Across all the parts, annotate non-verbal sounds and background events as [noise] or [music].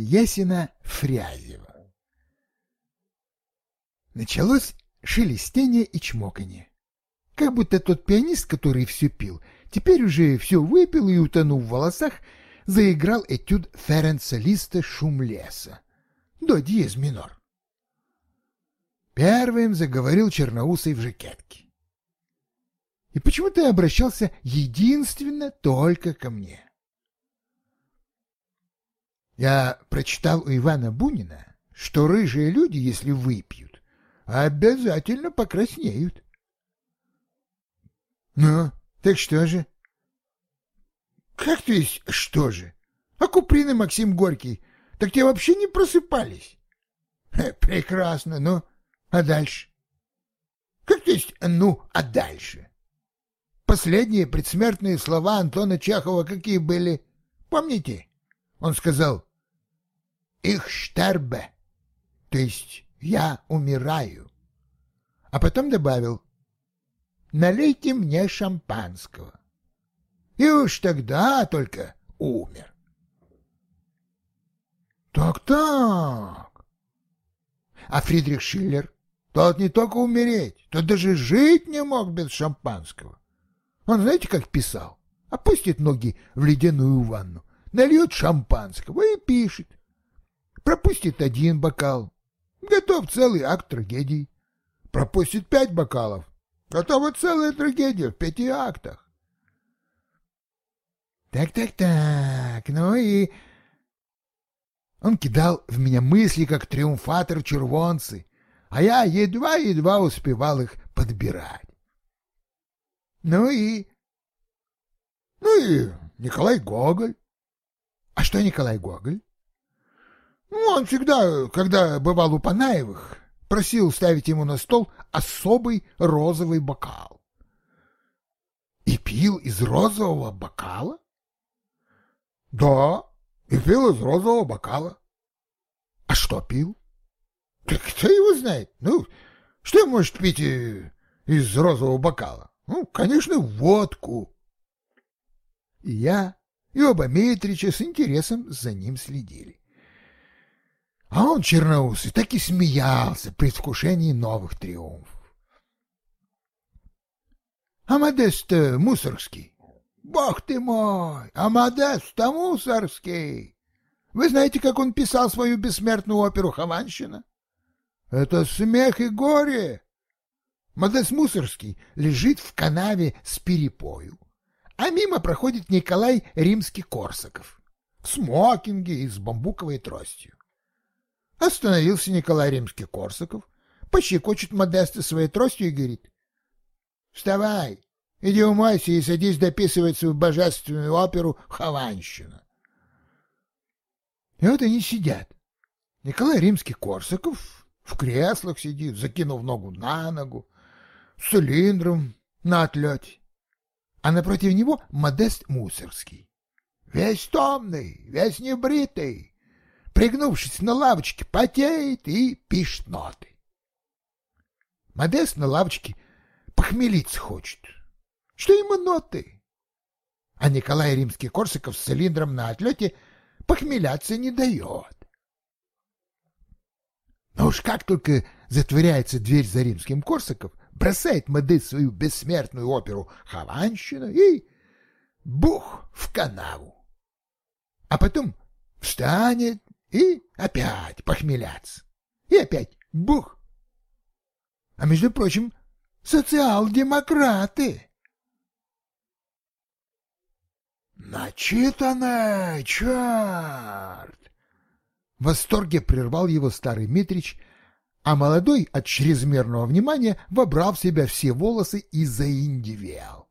Ясина Фрязева. Началось шелестение и чмоканье. Как будто тот пианист, который все пил, теперь уже все выпил и, утонув в волосах, заиграл этюд Ференца Листа «Шум леса» до диез минор. Первым заговорил черноусый в жакетке. И почему ты обращался единственно только ко мне? Я прочитал у Ивана Бунина, что рыжие люди, если выпьют, обязательно покраснеют. Ну, так что же? Как то есть что же? А Куприн и Максим Горький, так те вообще не просыпались. Прекрасно, ну, а дальше? Как то есть, ну, а дальше? Последние предсмертные слова Антона Чехова какие были? Помните? Он сказал «Их штербе», то есть «я умираю». А потом добавил «Налейте мне шампанского». И уж тогда только умер. Так-так. А Фридрих Шиллер? Тот не только умереть, тот даже жить не мог без шампанского. Он знаете, как писал? Опустит ноги в ледяную ванну, нальет шампанского и пишет. Пропустит один бокал. Готов целый акт трагедии. Пропустит пять бокалов. Готова целая трагедия в пяти актах. Так-так-так, ну и... Он кидал в меня мысли, как триумфатор червонцы, а я едва-едва успевал их подбирать. Ну и... Ну и Николай Гоголь. А что Николай Гоголь? Ну, он всегда, когда бывал у Панаевых, просил ставить ему на стол особый розовый бокал. И пил из розового бокала? Да, и пил из розового бокала. А что пил? Так кто его знает? Ну, что может пить из розового бокала? Ну, конечно, водку. И я, и оба Митрича с интересом за ним следили. А он, черноусый, так и смеялся при предвкушении новых триумфов. А Модест Мусоргский Бог ты мой, Амадес-то Мусорский! Вы знаете, как он писал свою бессмертную оперу «Хованщина»? Это смех и горе. Модес Мусорский лежит в канаве с перепою, а мимо проходит Николай Римский-Корсаков в смокинге и с бамбуковой тростью. Остановился Николай Римский-Корсаков, пощекочет Модеста своей тростью и говорит, «Вставай, Иди умойся и садись дописывать свою божественную оперу «Хованщина». И вот они сидят. Николай Римский-Корсаков в креслах сидит, закинув ногу на ногу, с цилиндром на отлете. А напротив него Модест Мусорский. Весь томный, весь небритый, пригнувшись на лавочке, потеет и пишет ноты. Модест на лавочке похмелиться хочет, что ему ноты. А Николай Римский-Корсаков с цилиндром на отлете похмеляться не дает. Но уж как только затворяется дверь за римским Корсаков, бросает Модест свою бессмертную оперу «Хованщина» и бух в канаву. А потом встанет и опять похмеляться. И опять бух. А между прочим, социал-демократы. «Начитанное, черт!» В восторге прервал его старый Митрич, а молодой от чрезмерного внимания вобрал в себя все волосы и заиндивел.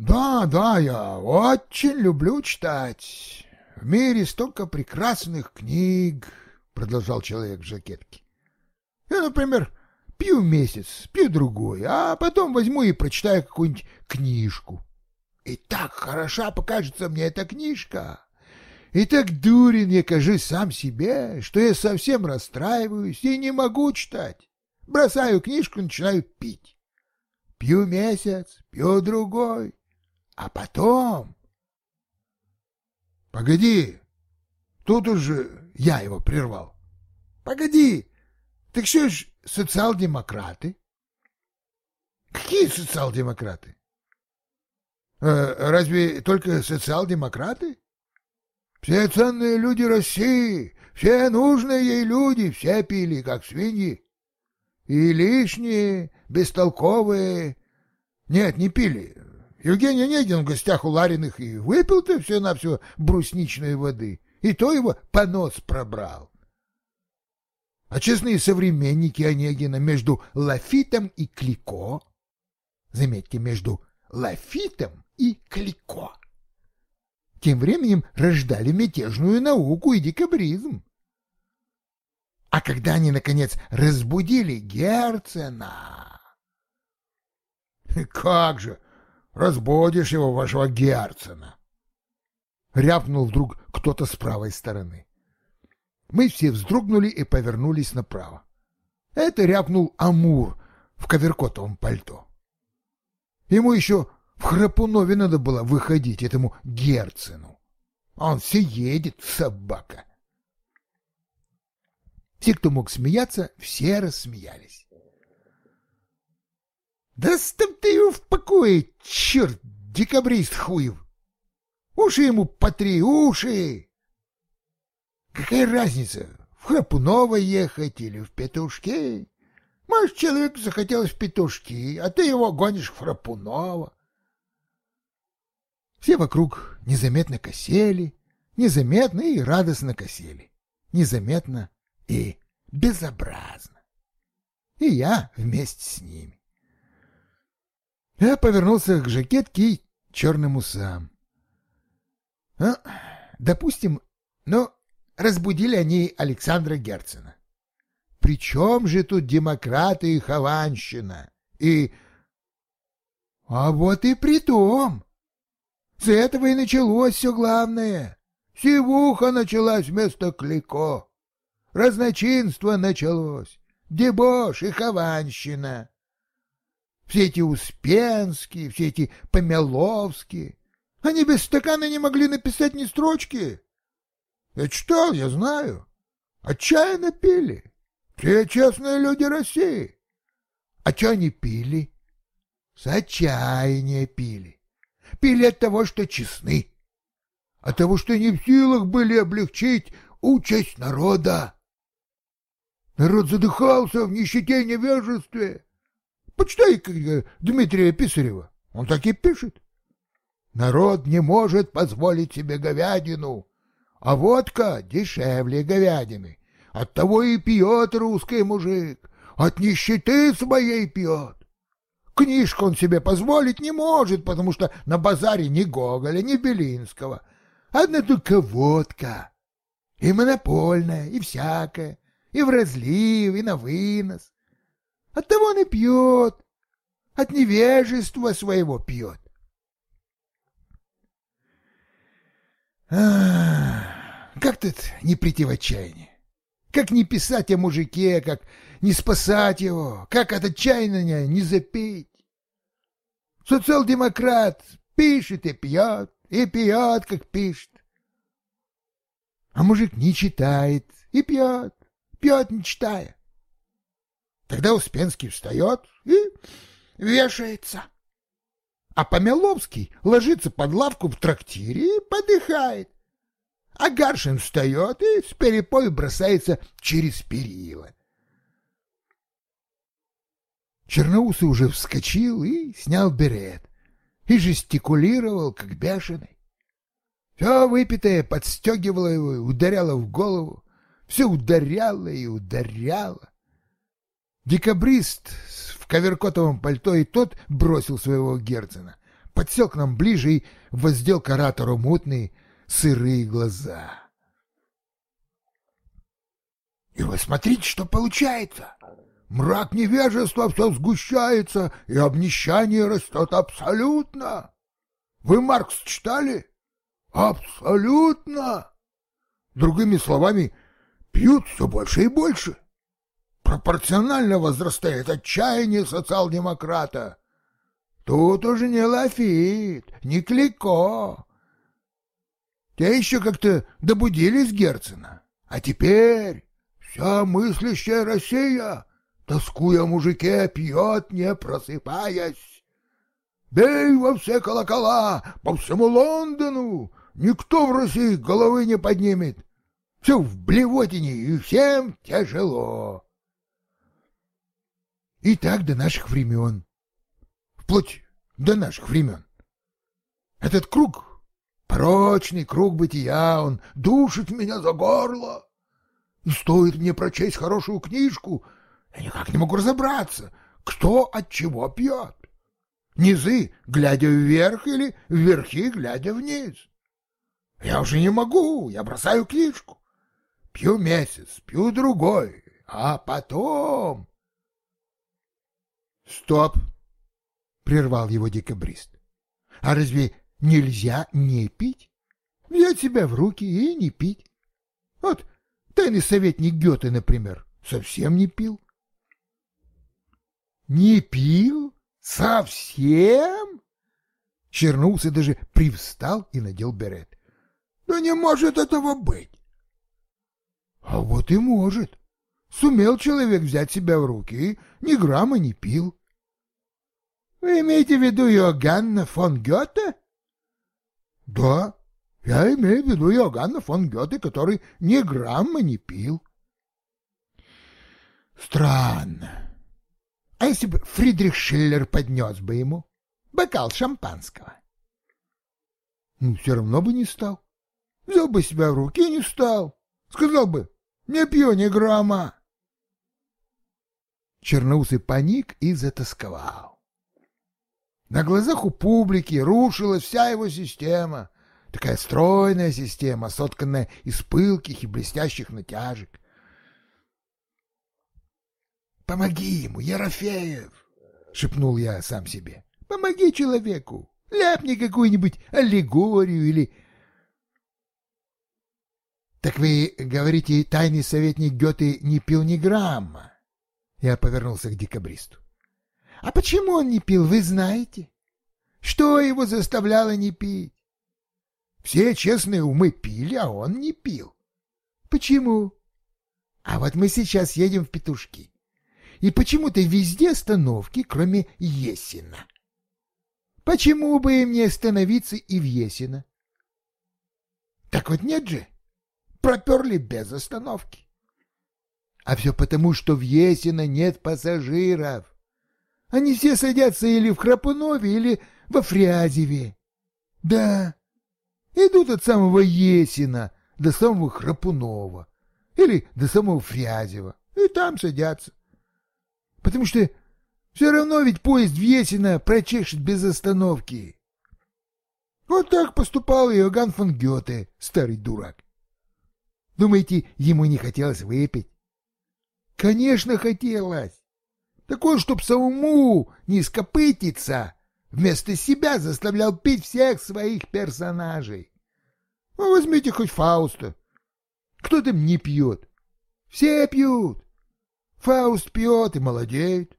«Да, да, я очень люблю читать. В мире столько прекрасных книг», — продолжал человек в жакетке. «Я, например, Пью месяц, пью другой, а потом возьму и прочитаю какую-нибудь книжку. И так хороша покажется мне эта книжка. И так дурен я кажусь сам себе, что я совсем расстраиваюсь и не могу читать. Бросаю книжку начинаю пить. Пью месяц, пью другой, а потом... Погоди, тут уже я его прервал. Погоди, так что ж социал-демократы? Какие социал-демократы? Э, разве только социал-демократы? Все ценные люди России, все нужные ей люди, все пили, как свиньи. И лишние, бестолковые. Нет, не пили. Евгений Онегин в гостях у Лариных и выпил-то все на все брусничной воды, и то его понос пробрал. А честные современники Онегина между Лафитом и Клико, заметьте, между Лафитом и Клико, тем временем рождали мятежную науку и декабризм. А когда они, наконец, разбудили Герцена... [laughs] Как же! Разбудишь его, вашего Герцена! Рявкнул вдруг кто-то с правой стороны. Мы все вздрогнули и повернулись направо. Это рявкнул Амур в коверкотовом пальто. Ему еще в Храпунове надо было выходить этому Герцену. Он все едет, собака. Все, кто мог смеяться, все рассмеялись. Да оставь ты его в покое, черт, декабрист хуев! Уши ему по три, уши! Какая разница, в Храпуново ехать или в Петушки? Может, человеку захотелось в Петушки, а ты его гонишь в Храпуново. Все вокруг незаметно косели, незаметно и радостно косели, незаметно и безобразно. И я вместе с ними. Я повернулся к жакетке и черным усам. Ну, допустим, ну, разбудили они Александра Герцена. При чем же тут демократы и Хованщина? И... А вот и при том. С этого и началось все главное. Сивуха началась вместо Клико. Разночинство началось. Дебош и Хованщина. Все эти Успенские, все эти Помеловские. Они без стакана не могли написать ни строчки. Я читал, я знаю. Отчаянно пили. Все честные люди России. А что они пили? С отчаяния пили. Пили от того, что честны. От того, что не в силах были облегчить участь народа. Народ задыхался в нищете и невежестве. Почитай Дмитрия Писарева. Он так и пишет. Народ не может позволить себе говядину, а водка дешевле говядины. Оттого и пьет русский мужик, от нищеты своей пьет. Книжку он себе позволить не может, потому что на базаре ни Гоголя, ни Белинского. Одна только водка. И монопольная, и всякая, и в разлив, и на вынос. Оттого он и пьет, от невежества своего пьет. Как тут не прийти в отчаяние? Как не писать о мужике, как не спасать его, как от отчаяния не запеть? Социал-демократ пишет и пьет, и пьет, как пишет. А мужик не читает и пьет, пьет, не читая. Тогда Успенский встает и вешается. А Помеловский ложится под лавку в трактире и подыхает. А Гаршин встает и с перепою бросается через перила. Черноусый уже вскочил и снял берет, и жестикулировал, как бешеный. Все выпитое подстегивало его и ударяло в голову, все ударяло и ударяло. Декабрист в коверкотовом пальто и тот бросил своего Герцена, подсел к нам ближе и воздел к оратору мутные сырые глаза. И вы смотрите, что получается. Мрак невежества все сгущается, и обнищание растет абсолютно. Вы Маркс читали? Абсолютно. Другими словами, пьют все больше и больше. Пропорционально возрастает отчаяние социал-демократа. Тут уже не Лафит, не Клико, Те еще как-то добудились Герцена. А теперь вся мыслящая Россия, тоскуя мужике, пьет, не просыпаясь. Бей во все колокола, по всему Лондону, никто в России головы не поднимет. Все в блевотине, и всем тяжело. И так до наших времен. Вплоть до наших времен. Этот круг, порочный круг бытия, он душит меня за горло. Стоит мне прочесть хорошую книжку, я никак не могу разобраться, кто от чего пьет. Низы, глядя вверх, или вверхи, глядя вниз. Я уже не могу, я бросаю книжку. Пью месяц, пью другой, а потом... Стоп! — прервал его декабрист. А разве нельзя не пить? Взять себя в руки и не пить. Вот тайный советник Гёте, например, совсем не пил. Не пил? Совсем? Чернулся даже привстал и надел берет. Да не может этого быть. А вот и может. Сумел человек взять себя в руки и ни грамма не пил. Вы имеете в виду Иоганна фон Гёте? Да, я имею в виду Иоганна фон Гёте, который ни грамма не пил. Странно. А если бы Фридрих Шиллер поднес бы ему бокал шампанского? Ну, все равно бы не стал. Взял бы себя в руки и не стал. Сказал бы, не пью ни грамма. Черноусый паник и затасковал. На глазах у публики рушилась вся его система, такая стройная система, сотканная из пылких и блестящих натяжек. «Помоги ему, Ерофеев!» — шепнул я сам себе. «Помоги человеку! Ляпни какую-нибудь аллегорию или так вы говорите, тайный советник Гёте не пил ни грамма? Я повернулся к декабристу. А почему он не пил, вы знаете? Что его заставляло не пить? Все честные умы пили, а он не пил. Почему? А вот мы сейчас едем в Петушки. И почему-то везде остановки, кроме Есина. Почему бы им не остановиться и в Есино? Так вот нет же проперли без остановки. А все потому, что в Есино нет пассажиров. Они все садятся или в Храпунове, или во Фрязеве. Да, идут от самого Есина до самого Храпунова или до самого Фрязева, и там садятся. Потому что все равно ведь поезд в Есино прочешет без остановки. Вот так поступал Иоганн фон Гёте, старый дурак. Думаете, ему не хотелось выпить? Конечно, хотелось. Такое, чтоб самому не скопытиться, вместо себя заставлял пить всех своих персонажей. Ну, возьмите хоть Фауста. Кто там не пьет? Все пьют. Фауст пьет и молодеет.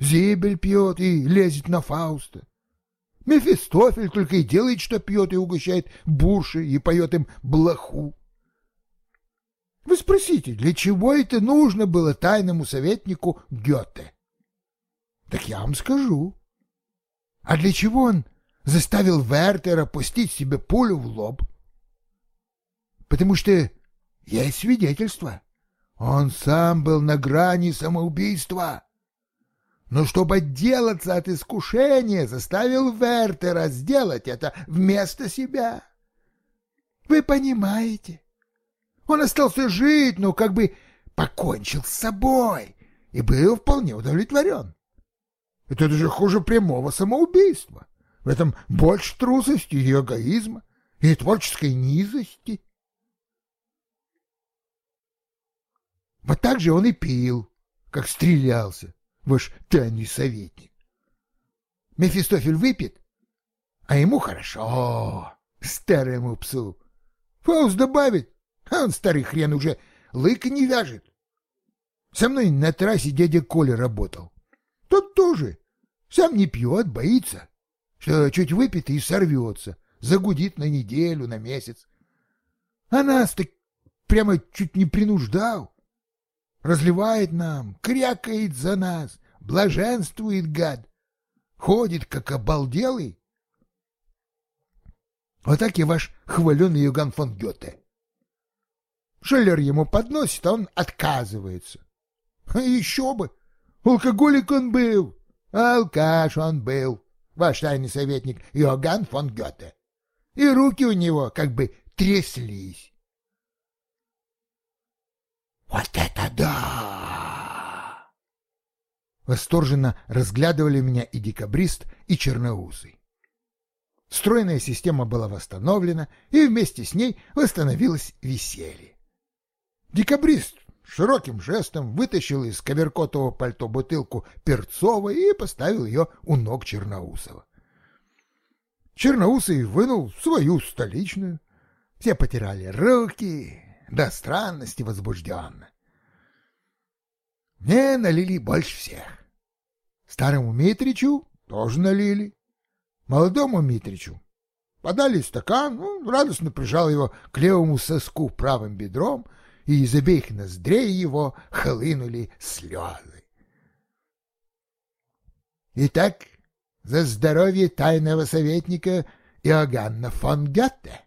Зибель пьет и лезет на Фауста. Мефистофель только и делает, что пьет и угощает бурши и поет им блоху. Вы спросите, для чего это нужно было тайному советнику Гёте? Так я вам скажу. А для чего он заставил Вертера пустить себе пулю в лоб? Потому что есть свидетельство. Он сам был на грани самоубийства. Но чтобы отделаться от искушения, заставил Вертера сделать это вместо себя. Вы понимаете? Он остался жить, но как бы покончил с собой и был вполне удовлетворен. Это даже хуже прямого самоубийства. В этом больше трусости и эгоизма, и творческой низости. Вот так же он и пил, как стрелялся, ваш тайный советник. Мефистофель выпьет, а ему хорошо, старому псу. Фауст добавит, а он, старый хрен, уже лыка не вяжет. Со мной на трассе дядя Коля работал. Тот тоже. Сам не пьет, боится, что чуть выпьет и сорвется. загудит на неделю, на месяц. А нас-то прямо чуть не принуждал. Разливает нам, крякает за нас, блаженствует гад. Ходит, как обалделый. Вот так и ваш хваленый Юган фон Гёте. Шеллер ему подносит, а он отказывается. Еще бы! Алкоголик он был, алкаш он был, ваш тайный советник Иоганн фон Гёте. И руки у него как бы тряслись. Вот это да! Восторженно разглядывали меня и декабрист, и черноусый. Стройная система была восстановлена, и вместе с ней восстановилось веселье. Декабрист широким жестом вытащил из коверкотового пальто бутылку Перцова и поставил ее у ног Черноусова. Черноусый вынул свою столичную. Все потирали руки, до странности возбужденно. Мне налили больше всех. Старому Митричу тоже налили. Молодому Митричу подали стакан, он радостно прижал его к левому соску правым бедром, и из обеих ноздрей его хлынули слезы. Итак, за здоровье тайного советника Иоганна фон Гетте!